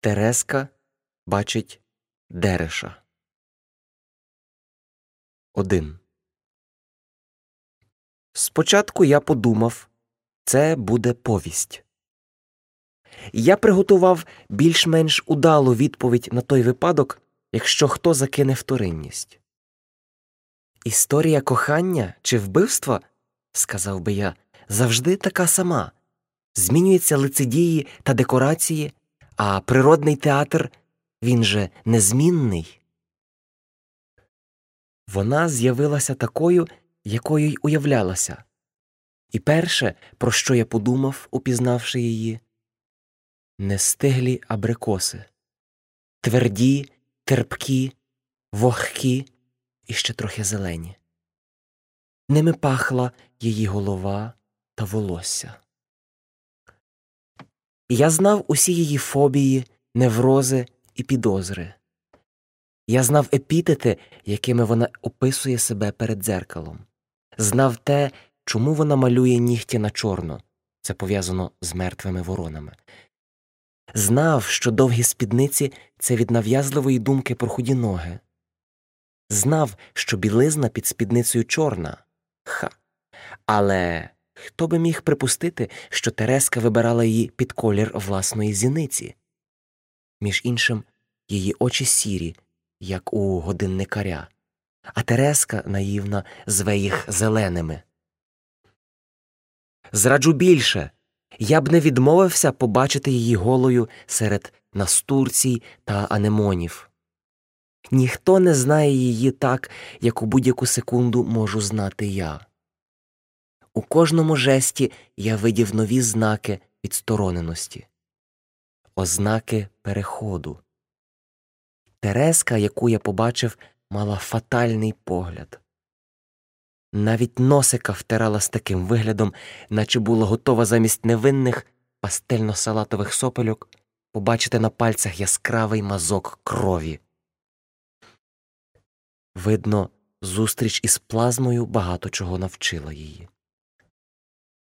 Тереска бачить Дереша. Один. Спочатку я подумав, це буде повість. Я приготував більш-менш удалу відповідь на той випадок, якщо хто закине вторинність. Історія кохання чи вбивства, сказав би я, завжди така сама. Змінюються лицедії та декорації, а природний театр він же незмінний. Вона з'явилася такою, якою й уявлялася. І перше, про що я подумав, упізнавши її, нестиглі абрикоси, тверді, терпкі, вогкі і ще трохи зелені. Ними пахла її голова та волосся. Я знав усі її фобії, неврози і підозри. Я знав епітети, якими вона описує себе перед дзеркалом, знав те, чому вона малює нігті на чорно це пов'язано з мертвими воронами. Знав, що довгі спідниці це від нав'язливої думки про худі ноги. Знав, що білизна під спідницею чорна. Ха. Але хто би міг припустити, що Тереска вибирала її під колір власної зіниці? Між іншим, її очі сірі, як у годинникаря, а Тереска наївна зве їх зеленими. Зраджу більше. Я б не відмовився побачити її голою серед настурцій та анемонів. Ніхто не знає її так, як у будь-яку секунду можу знати я. У кожному жесті я видів нові знаки відстороненості, ознаки переходу. Тереска, яку я побачив, мала фатальний погляд. Навіть носика втирала з таким виглядом, наче була готова замість невинних пастельно-салатових сопельок побачити на пальцях яскравий мазок крові. Видно, зустріч із плазмою багато чого навчила її.